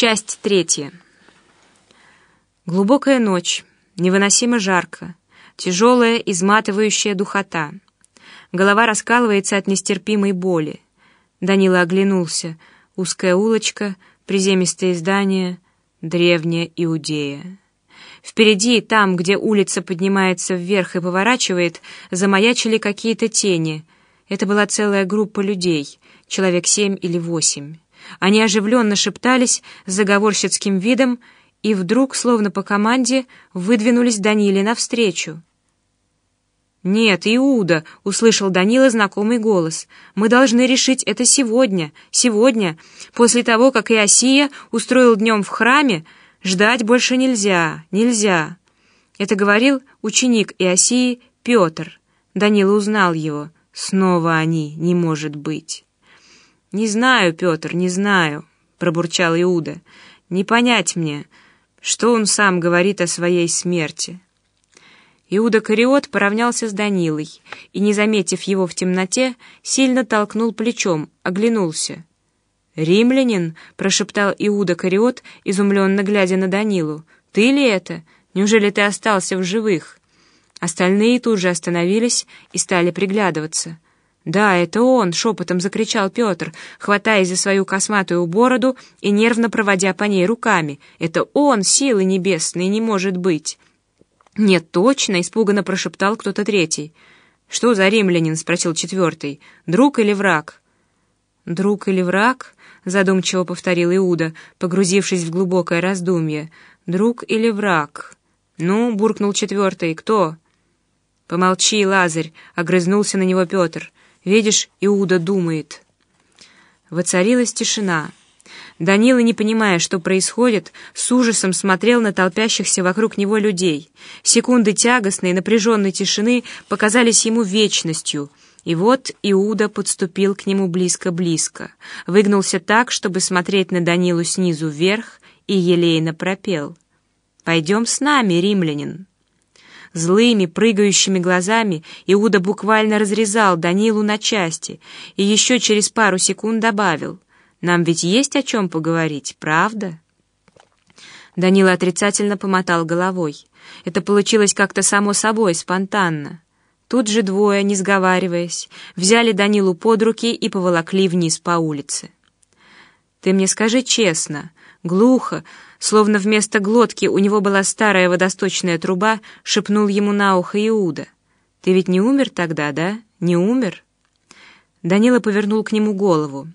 Часть третья. Глубокая ночь, невыносимо жарко, тяжелая, изматывающая духота. Голова раскалывается от нестерпимой боли. Данила оглянулся. Узкая улочка, приземистое здание, древняя Иудея. Впереди, там, где улица поднимается вверх и поворачивает, замаячили какие-то тени. Это была целая группа людей, человек семь или восемь. Они оживленно шептались с заговорщицким видом и вдруг, словно по команде, выдвинулись Даниле навстречу. «Нет, Иуда!» — услышал Данила знакомый голос. «Мы должны решить это сегодня, сегодня, после того, как Иосия устроил днем в храме, ждать больше нельзя, нельзя!» Это говорил ученик Иосии Петр. Данила узнал его. «Снова они, не может быть!» «Не знаю, Петр, не знаю», — пробурчал Иуда. «Не понять мне, что он сам говорит о своей смерти». Иуда Кариот поравнялся с Данилой и, не заметив его в темноте, сильно толкнул плечом, оглянулся. «Римлянин?» — прошептал Иуда Кариот, изумленно глядя на Данилу. «Ты ли это? Неужели ты остался в живых?» Остальные тут же остановились и стали приглядываться. «Да, это он!» — шепотом закричал Петр, хватаясь за свою косматую бороду и нервно проводя по ней руками. «Это он, силы небесные, не может быть!» «Нет, точно!» — испуганно прошептал кто-то третий. «Что за римлянин?» — спросил четвертый. «Друг или враг?» «Друг или враг?» — задумчиво повторил Иуда, погрузившись в глубокое раздумье. «Друг или враг?» «Ну?» — буркнул четвертый. «Кто?» «Помолчи, Лазарь!» — огрызнулся на него Петр. Видишь, Иуда думает. Воцарилась тишина. Данила, не понимая, что происходит, с ужасом смотрел на толпящихся вокруг него людей. Секунды тягостной, напряженной тишины показались ему вечностью. И вот Иуда подступил к нему близко-близко, выгнулся так, чтобы смотреть на Данилу снизу вверх, и елейно пропел. «Пойдем с нами, римлянин». Злыми, прыгающими глазами Иуда буквально разрезал Данилу на части и еще через пару секунд добавил «Нам ведь есть о чем поговорить, правда?» Данила отрицательно помотал головой. Это получилось как-то само собой, спонтанно. Тут же двое, не сговариваясь, взяли Данилу под руки и поволокли вниз по улице. «Ты мне скажи честно», глухо, словно вместо глотки у него была старая водосточная труба, шепнул ему на ухо Иуда. «Ты ведь не умер тогда, да? Не умер?» Данила повернул к нему голову.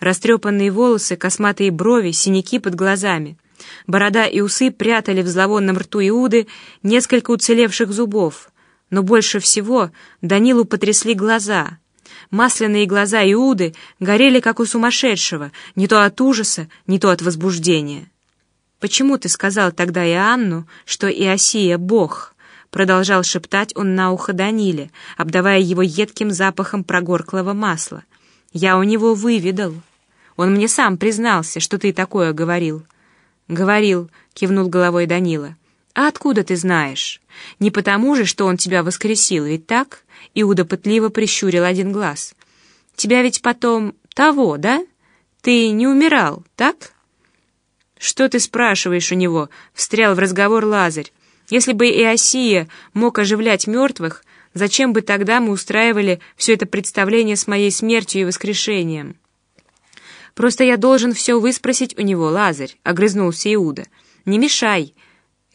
Растрепанные волосы, косматые брови, синяки под глазами. Борода и усы прятали в зловонном рту Иуды несколько уцелевших зубов. Но больше всего Данилу потрясли глаза — Масляные глаза Иуды горели, как у сумасшедшего, не то от ужаса, не то от возбуждения. «Почему ты сказал тогда Иоанну, что Иосия — Бог?» Продолжал шептать он на ухо Даниле, обдавая его едким запахом прогорклого масла. «Я у него выведал. Он мне сам признался, что ты такое говорил». «Говорил», — кивнул головой Данила. «А откуда ты знаешь? Не потому же, что он тебя воскресил, ведь так?» Иуда пытливо прищурил один глаз. «Тебя ведь потом того, да? Ты не умирал, так?» «Что ты спрашиваешь у него?» — встрял в разговор Лазарь. «Если бы Иосия мог оживлять мертвых, зачем бы тогда мы устраивали все это представление с моей смертью и воскрешением?» «Просто я должен все выспросить у него, Лазарь», — огрызнулся Иуда. «Не мешай!»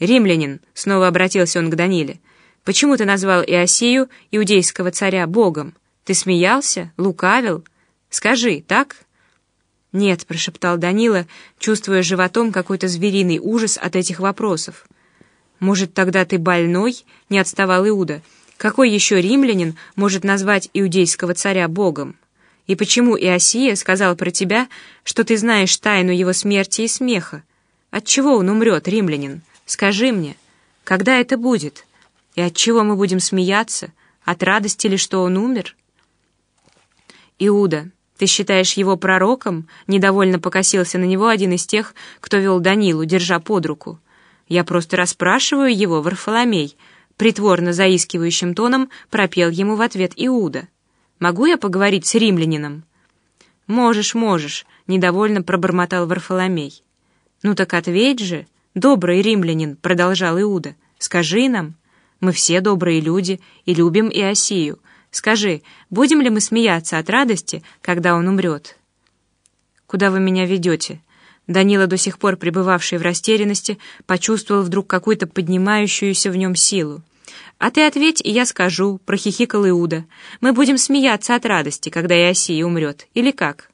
«Римлянин!» — снова обратился он к Даниле. «Почему ты назвал Иосию, иудейского царя, богом? Ты смеялся? Лукавил? Скажи, так?» «Нет», — прошептал Данила, чувствуя животом какой-то звериный ужас от этих вопросов. «Может, тогда ты больной?» — не отставал Иуда. «Какой еще римлянин может назвать иудейского царя богом? И почему Иосия сказал про тебя, что ты знаешь тайну его смерти и смеха? Отчего он умрет, римлянин?» Скажи мне, когда это будет? И от чего мы будем смеяться? От радости ли, что он умер? Иуда, ты считаешь его пророком? Недовольно покосился на него один из тех, кто вел Данилу, держа под руку. Я просто расспрашиваю его, Варфоломей. Притворно заискивающим тоном пропел ему в ответ Иуда. Могу я поговорить с римлянином? Можешь, можешь, недовольно пробормотал Варфоломей. «Ну так ответь же, добрый римлянин», — продолжал Иуда, — «скажи нам, мы все добрые люди и любим Иосию. Скажи, будем ли мы смеяться от радости, когда он умрет?» «Куда вы меня ведете?» Данила, до сих пор пребывавший в растерянности, почувствовал вдруг какую-то поднимающуюся в нем силу. «А ты ответь, и я скажу», — прохихикал Иуда. «Мы будем смеяться от радости, когда Иосия умрет. Или как?»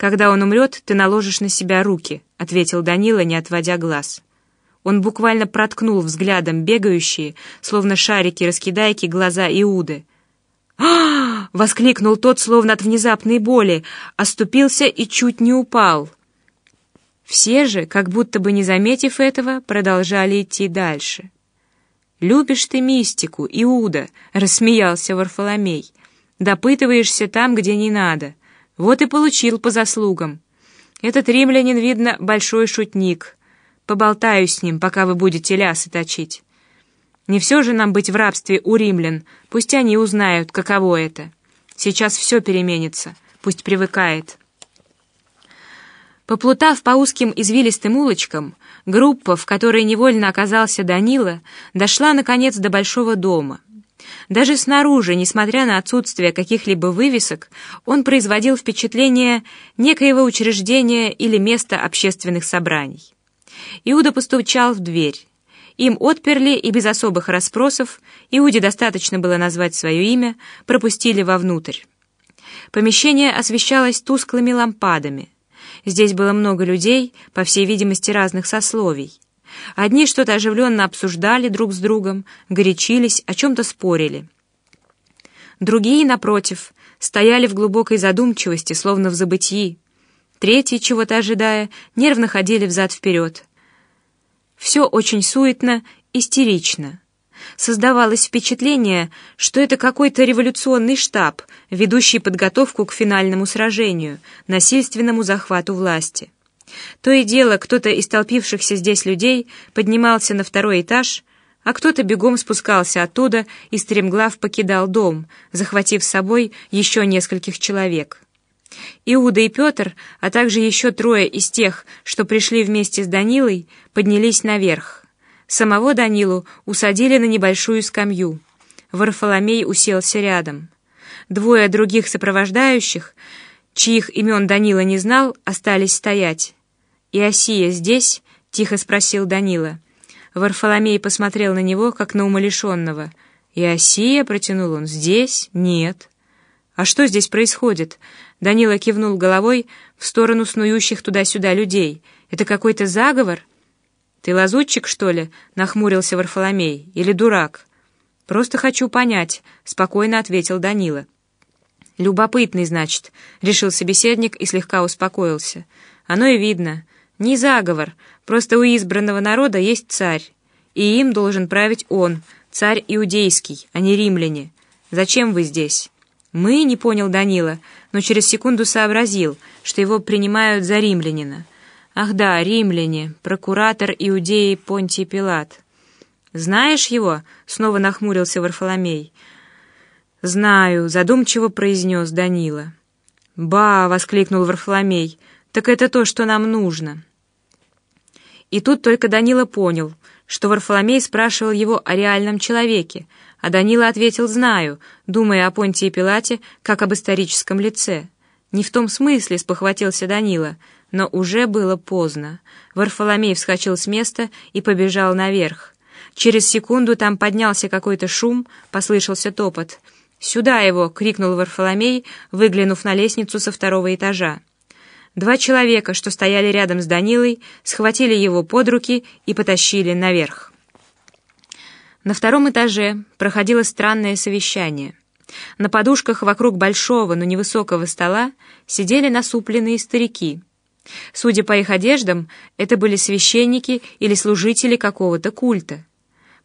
«Когда он умрет, ты наложишь на себя руки», — ответил Данила, не отводя глаз. Он буквально проткнул взглядом бегающие, словно шарики-раскидайки, глаза Иуды. а воскликнул тот, словно от внезапной боли, оступился и чуть не упал. Все же, как будто бы не заметив этого, продолжали идти дальше. «Любишь ты мистику, Иуда», — рассмеялся Варфоломей. «Допытываешься там, где не надо. Вот и получил по заслугам. Этот римлянин, видно, большой шутник. Поболтаю с ним, пока вы будете лясы точить. Не все же нам быть в рабстве у римлян, пусть они узнают, каково это. Сейчас все переменится, пусть привыкает». Поплутав по узким извилистым улочкам, группа, в которой невольно оказался Данила, дошла, наконец, до большого дома. Даже снаружи, несмотря на отсутствие каких-либо вывесок, он производил впечатление некоего учреждения или места общественных собраний. Иуда постучал в дверь. Им отперли и без особых расспросов, Иуде достаточно было назвать свое имя, пропустили вовнутрь. Помещение освещалось тусклыми лампадами — Здесь было много людей, по всей видимости, разных сословий. Одни что-то оживленно обсуждали друг с другом, горячились, о чем-то спорили. Другие, напротив, стояли в глубокой задумчивости, словно в забытии. Третьи, чего-то ожидая, нервно ходили взад-вперед. Все очень суетно, истерично. Создавалось впечатление, что это какой-то революционный штаб, ведущий подготовку к финальному сражению, насильственному захвату власти. То и дело, кто-то из толпившихся здесь людей поднимался на второй этаж, а кто-то бегом спускался оттуда и стремглав покидал дом, захватив с собой еще нескольких человек. Иуда и Петр, а также еще трое из тех, что пришли вместе с Данилой, поднялись наверх. Самого Данилу усадили на небольшую скамью. Варфоломей уселся рядом. Двое других сопровождающих, чьих имен Данила не знал, остались стоять. «Иосия здесь?» — тихо спросил Данила. Варфоломей посмотрел на него, как на умалишенного. «Иосия?» — протянул он. «Здесь? Нет». «А что здесь происходит?» Данила кивнул головой в сторону снующих туда-сюда людей. «Это какой-то заговор?» «Ты лазутчик, что ли?» — нахмурился Варфоломей. «Или дурак?» «Просто хочу понять», — спокойно ответил Данила. «Любопытный, значит», — решил собеседник и слегка успокоился. «Оно и видно. Не заговор, просто у избранного народа есть царь, и им должен править он, царь иудейский, а не римляне. Зачем вы здесь?» «Мы», — не понял Данила, но через секунду сообразил, что его принимают за римлянина. Ах да, римляне, прокуратор Иудеи Понтий Пилат. Знаешь его? Снова нахмурился Варфоломей. Знаю, задумчиво произнес Данила. Ба! воскликнул Варфоломей. Так это то, что нам нужно. И тут только Данила понял, что Варфоломей спрашивал его о реальном человеке, а Данила ответил «знаю», думая о Понтии Пилате как об историческом лице. Не в том смысле, спохватился Данила, но уже было поздно. Варфоломей вскочил с места и побежал наверх. Через секунду там поднялся какой-то шум, послышался топот. «Сюда его!» — крикнул Варфоломей, выглянув на лестницу со второго этажа. Два человека, что стояли рядом с Данилой, схватили его под руки и потащили наверх. На втором этаже проходило странное совещание. На подушках вокруг большого, но невысокого стола сидели насупленные старики — Судя по их одеждам, это были священники или служители какого-то культа.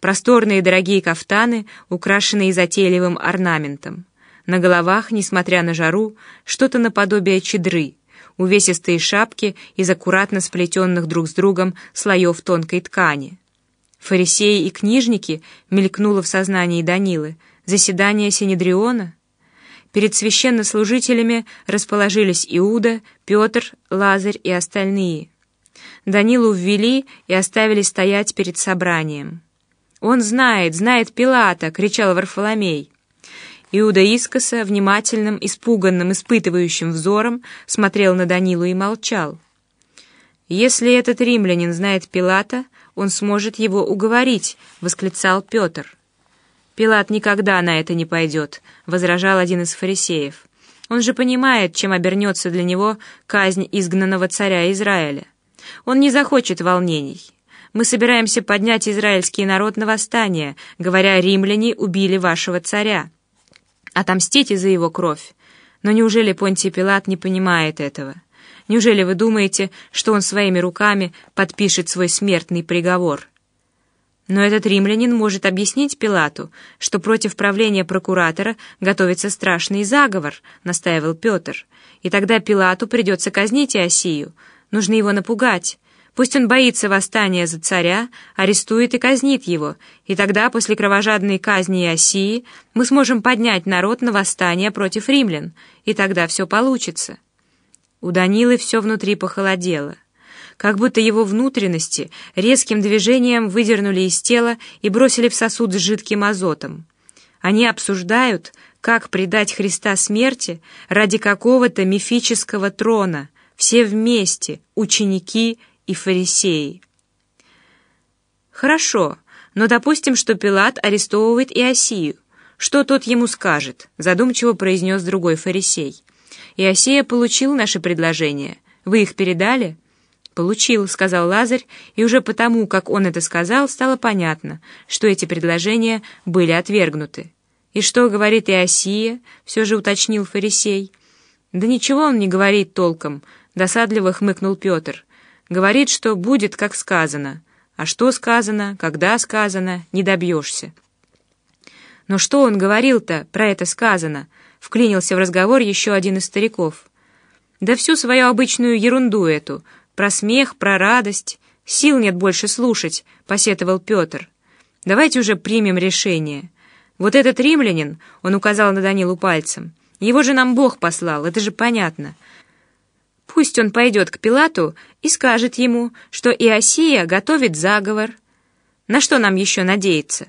Просторные дорогие кафтаны, украшенные затейливым орнаментом. На головах, несмотря на жару, что-то наподобие чедры, увесистые шапки из аккуратно сплетенных друг с другом слоев тонкой ткани. Фарисеи и книжники мелькнуло в сознании Данилы. Заседание Синедриона — Перед священнослужителями расположились Иуда, Петр, Лазарь и остальные. Данилу ввели и оставили стоять перед собранием. «Он знает, знает Пилата!» — кричал Варфоломей. Иуда искоса, внимательным, испуганным, испытывающим взором смотрел на Данилу и молчал. «Если этот римлянин знает Пилата, он сможет его уговорить», — восклицал Петр. «Пилат никогда на это не пойдет», — возражал один из фарисеев. «Он же понимает, чем обернется для него казнь изгнанного царя Израиля. Он не захочет волнений. Мы собираемся поднять израильский народ на восстание, говоря, римляне убили вашего царя. Отомстите за его кровь. Но неужели Понтий Пилат не понимает этого?» Неужели вы думаете, что он своими руками подпишет свой смертный приговор? Но этот римлянин может объяснить Пилату, что против правления прокуратора готовится страшный заговор, настаивал Петр. И тогда Пилату придется казнить Иосию. Нужно его напугать. Пусть он боится восстания за царя, арестует и казнит его, и тогда, после кровожадной казни Иосии, мы сможем поднять народ на восстание против римлян, и тогда все получится. У Данилы все внутри похолодело. Как будто его внутренности резким движением выдернули из тела и бросили в сосуд с жидким азотом. Они обсуждают, как предать Христа смерти ради какого-то мифического трона, все вместе, ученики и фарисеи. Хорошо, но допустим, что Пилат арестовывает Иосию. Что тот ему скажет? Задумчиво произнес другой фарисей. Иосия получил наше предложение. Вы их передали?» «Получил», — сказал Лазарь, и уже потому, как он это сказал, стало понятно, что эти предложения были отвергнуты. «И что говорит Иосия?» — все же уточнил фарисей. «Да ничего он не говорит толком», — досадливо хмыкнул Петр. «Говорит, что будет, как сказано. А что сказано, когда сказано, не добьешься». «Но что он говорил-то про это сказано?» Вклинился в разговор еще один из стариков. «Да всю свою обычную ерунду эту. Про смех, про радость. Сил нет больше слушать», — посетовал Петр. «Давайте уже примем решение. Вот этот римлянин, — он указал на Данилу пальцем, — его же нам Бог послал, это же понятно. Пусть он пойдет к Пилату и скажет ему, что Иосия готовит заговор. На что нам еще надеяться?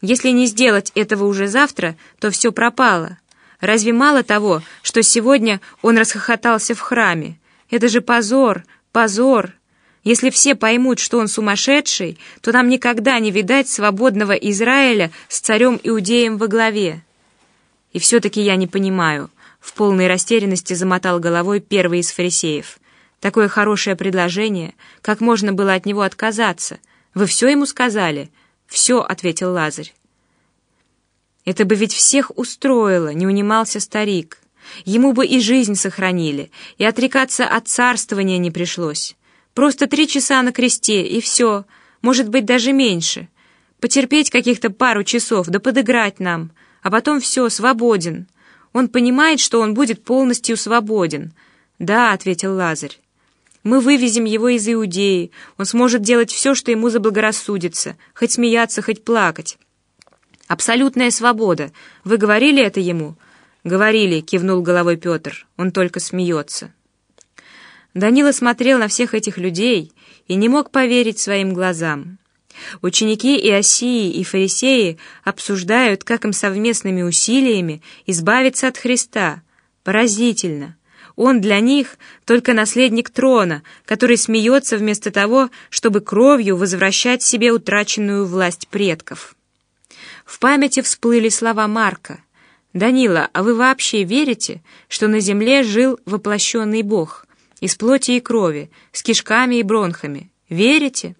Если не сделать этого уже завтра, то все пропало». Разве мало того, что сегодня он расхохотался в храме? Это же позор, позор! Если все поймут, что он сумасшедший, то нам никогда не видать свободного Израиля с царем Иудеем во главе. И все-таки я не понимаю. В полной растерянности замотал головой первый из фарисеев. Такое хорошее предложение, как можно было от него отказаться? Вы все ему сказали? «Все», — ответил Лазарь. Это бы ведь всех устроило, не унимался старик. Ему бы и жизнь сохранили, и отрекаться от царствования не пришлось. Просто три часа на кресте, и все, может быть, даже меньше. Потерпеть каких-то пару часов, да подыграть нам, а потом все, свободен. Он понимает, что он будет полностью свободен. «Да», — ответил Лазарь. «Мы вывезем его из Иудеи, он сможет делать все, что ему заблагорассудится, хоть смеяться, хоть плакать». Абсолютная свобода. Вы говорили это ему?» «Говорили», — кивнул головой Петр. Он только смеется. Данила смотрел на всех этих людей и не мог поверить своим глазам. Ученики Иосии и фарисеи обсуждают, как им совместными усилиями избавиться от Христа. Поразительно. Он для них только наследник трона, который смеется вместо того, чтобы кровью возвращать себе утраченную власть предков. В памяти всплыли слова Марка. «Данила, а вы вообще верите, что на земле жил воплощенный Бог, из плоти и крови, с кишками и бронхами? Верите?»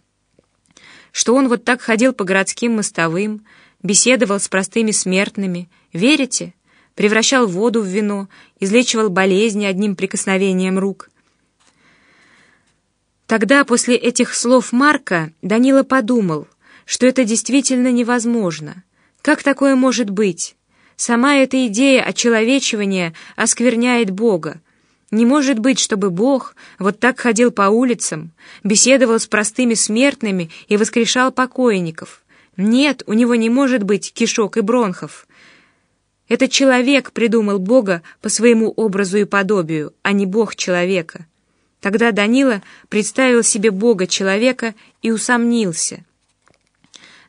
Что он вот так ходил по городским мостовым, беседовал с простыми смертными? Верите? Превращал воду в вино, излечивал болезни одним прикосновением рук. Тогда, после этих слов Марка, Данила подумал, что это действительно невозможно — как такое может быть? Сама эта идея очеловечивания оскверняет Бога. Не может быть, чтобы Бог вот так ходил по улицам, беседовал с простыми смертными и воскрешал покойников. Нет, у него не может быть кишок и бронхов. Этот человек придумал Бога по своему образу и подобию, а не Бог человека. Тогда Данила представил себе Бога-человека и усомнился.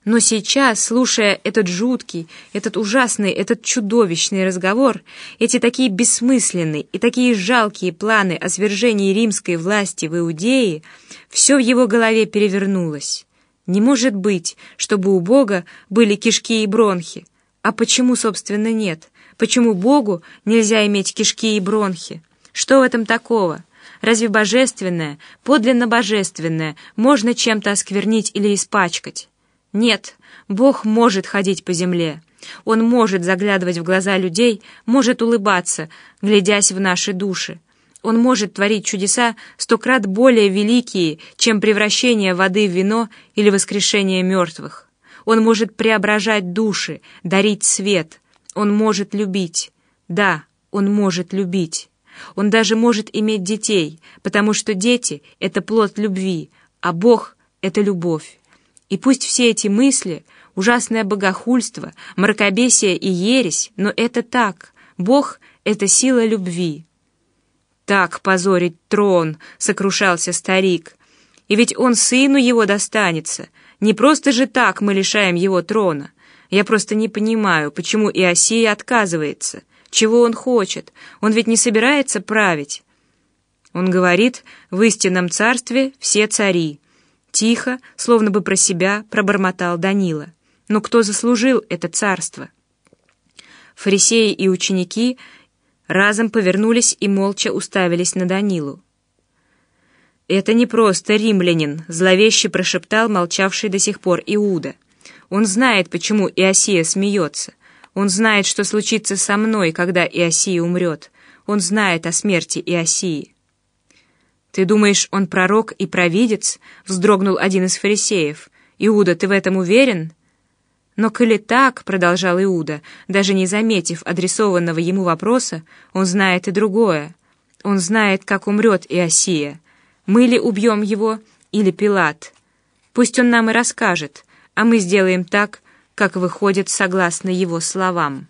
Но сейчас, слушая этот жуткий, этот ужасный, этот чудовищный разговор, эти такие бессмысленные и такие жалкие планы о свержении римской власти в Иудее, все в его голове перевернулось. Не может быть, чтобы у Бога были кишки и бронхи. А почему, собственно, нет? Почему Богу нельзя иметь кишки и бронхи? Что в этом такого? Разве божественное, подлинно божественное, можно чем-то осквернить или испачкать? Нет, Бог может ходить по земле. Он может заглядывать в глаза людей, может улыбаться, глядясь в наши души. Он может творить чудеса сто крат более великие, чем превращение воды в вино или воскрешение мертвых. Он может преображать души, дарить свет. Он может любить. Да, он может любить. Он даже может иметь детей, потому что дети — это плод любви, а Бог — это любовь. И пусть все эти мысли — ужасное богохульство, мракобесие и ересь, но это так. Бог — это сила любви. «Так позорить трон!» — сокрушался старик. «И ведь он сыну его достанется. Не просто же так мы лишаем его трона. Я просто не понимаю, почему Иосия отказывается». Чего он хочет? Он ведь не собирается править. Он говорит, в истинном царстве все цари. Тихо, словно бы про себя, пробормотал Данила. Но кто заслужил это царство? Фарисеи и ученики разом повернулись и молча уставились на Данилу. «Это не просто римлянин», — зловеще прошептал молчавший до сих пор Иуда. «Он знает, почему Иосия смеется. Он знает, что случится со мной, когда Иосия умрет. Он знает о смерти Иосии. «Ты думаешь, он пророк и провидец?» — вздрогнул один из фарисеев. «Иуда, ты в этом уверен?» «Но коли так», — продолжал Иуда, даже не заметив адресованного ему вопроса, он знает и другое. Он знает, как умрет Иосия. Мы ли убьем его, или Пилат? Пусть он нам и расскажет, а мы сделаем так, как выходит согласно его словам.